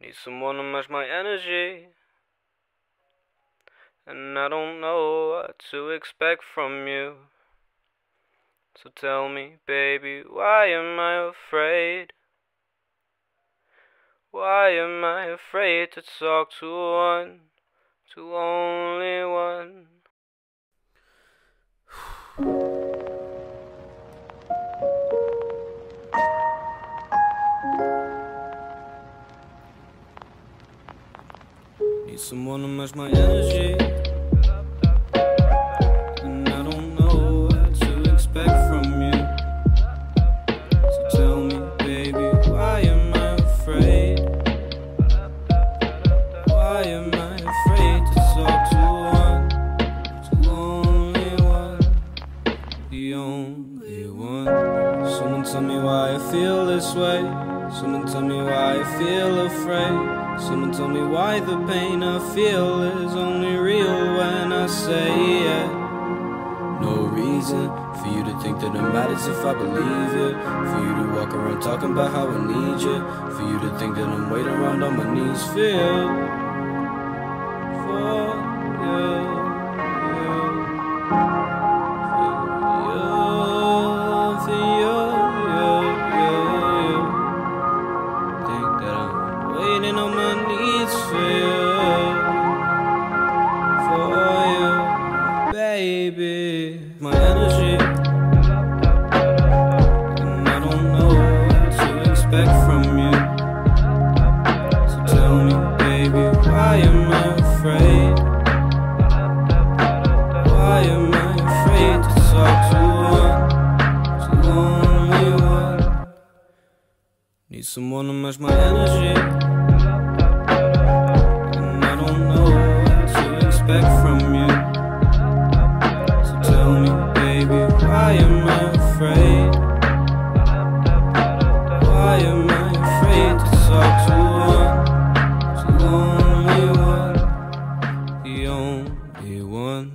Need someone to match my energy. And I don't know what to expect from you. So tell me, baby, why am I afraid? Why am I afraid to talk to one, to only one? Need someone to match my energy. And I don't know what to expect from you. So tell me, baby, why am I afraid? Why am I afraid one, one, the only one? Someone tell me why I feel this way. Someone tell me why I feel afraid. Someone tell me why the pain I feel is only real when I say it. No reason for you to think that it matters if I believe it. For you to walk around talking about how I need you. For you to think that I'm waiting around on my knees. Feel for I'm on my knees for you, for you, baby. My energy, and I don't know what to expect from you. So tell me, baby, why am I И с ума на маш my energy And I don't know what to expect from you. So tell me baby why am I afraid? Why am I afraid to talk to one? So only one The only one.